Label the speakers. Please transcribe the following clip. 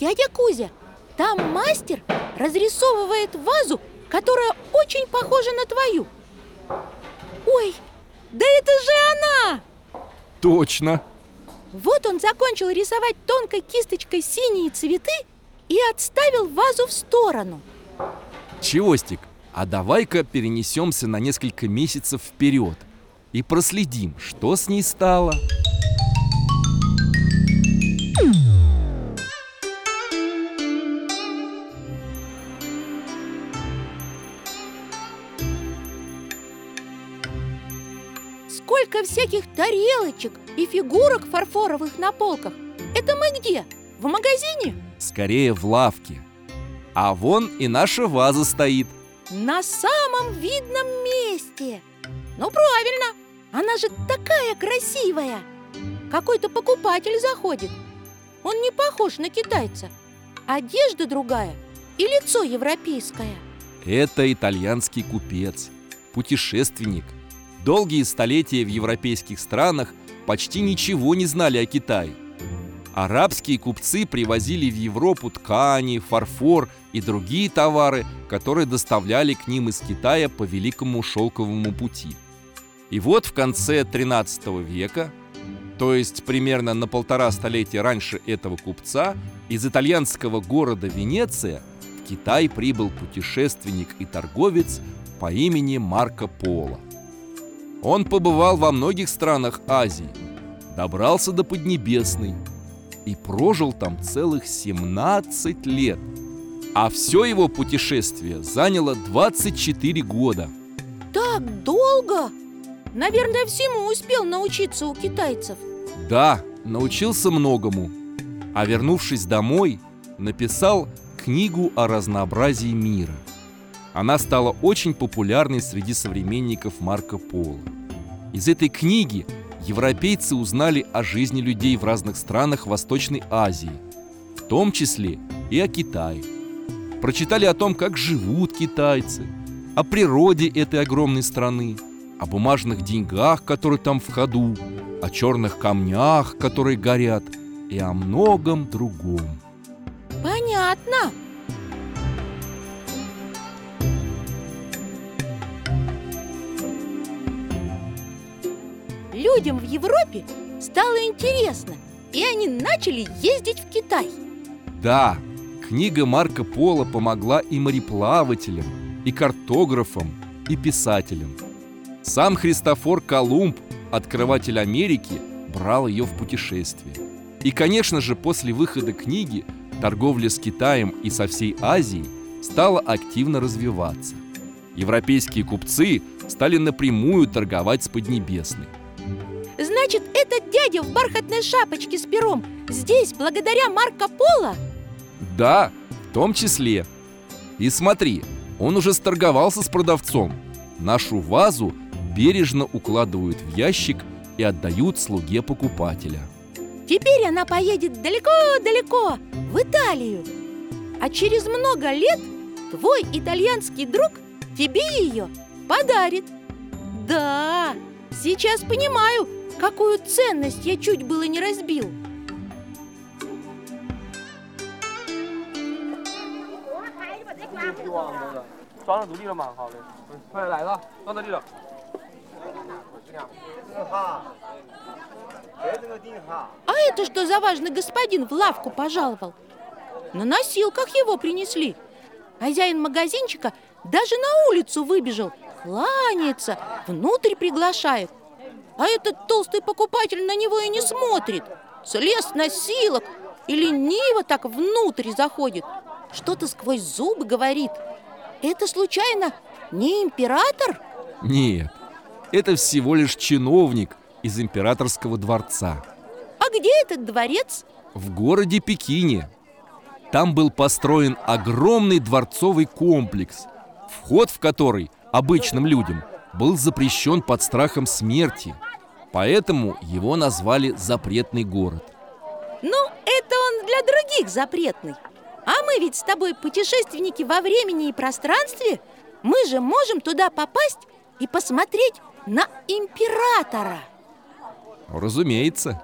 Speaker 1: Дядя Кузя, там мастер разрисовывает вазу, которая очень похожа на твою Ой, да это же она!
Speaker 2: Точно!
Speaker 1: Вот он закончил рисовать тонкой кисточкой синие цветы и отставил вазу в сторону
Speaker 2: Чевостик, а давай-ка перенесемся на несколько месяцев вперед и проследим, что с ней стало.
Speaker 1: Сколько всяких тарелочек и фигурок фарфоровых на полках Это мы где? В магазине?
Speaker 2: Скорее в лавке. А вон и наша ваза стоит.
Speaker 1: На самом видном месте Ну правильно, она же такая красивая Какой-то покупатель заходит Он не похож на китайца Одежда другая и лицо европейское
Speaker 2: Это итальянский купец, путешественник. Долгие столетия в европейских странах почти ничего не знали о Китае. Арабские купцы привозили в Европу ткани, фарфор и другие товары, которые доставляли к ним из Китая по Великому Шелковому пути. И вот в конце 13 века, то есть примерно на полтора столетия раньше этого купца, из итальянского города Венеция в Китай прибыл путешественник и торговец по имени Марко Поло. Он побывал во многих странах Азии, добрался до Поднебесной и прожил там целых 17 лет. А все его путешествие заняло 24 года.
Speaker 1: Так долго? Наверное, всему успел научиться у китайцев
Speaker 2: Да, научился многому. А вернувшись домой, написал книгу о разнообразии мира. Она стала очень популярной среди современников Марко Поло. Из этой книги европейцы узнали о жизни людей в разных странах Восточной Азии, в том числе и о Китае. Прочитали о том, как живут китайцы, о природе этой огромной страны, о бумажных деньгах, которые там в ходу, о черных камнях, которые горят, и о многом другом.
Speaker 1: Понятно Людям в Европе стало интересно И они начали ездить в Китай
Speaker 2: Да, книга Марко Поло помогла и мореплавателям, и картографам, и писателям. Сам Христофор Колумб, открыватель Америки, брал ее в путешествие. И, конечно же, после выхода книги торговля с Китаем и со всей Азией стала активно развиваться. Европейские купцы стали напрямую торговать с Поднебесной.
Speaker 1: Значит, этот дядя в бархатной шапочке с пером Здесь благодаря Марко Поло?
Speaker 2: Да, в том числе. И смотри, он уже сторговался с продавцом. Нашу вазу бережно укладывают в ящик и отдают слуге покупателя.
Speaker 1: Теперь она поедет далеко-далеко, в Италию А через много лет твой итальянский друг тебе ее подарит Да, сейчас понимаю, Какую ценность я чуть было не разбил? А это что за важный господин в лавку пожаловал? На носилках его принесли. Хозяин магазинчика даже на улицу выбежал, кланяется, внутрь приглашает. А этот толстый покупатель на него и не смотрит Слез с носилок и лениво так внутрь заходит Что-то сквозь зубы говорит Это случайно не император?
Speaker 2: Нет, это всего лишь чиновник из императорского дворца
Speaker 1: А где этот дворец?
Speaker 2: в городе Пекине. Там был построен огромный дворцовый комплекс, вход в который обычным людям был запрещен под страхом смерти. Поэтому его назвали «Запретный город».
Speaker 1: Ну, это он для других запретный А мы ведь с тобой путешественники во времени и пространстве Мы же можем туда попасть и посмотреть на императора
Speaker 2: Разумеется.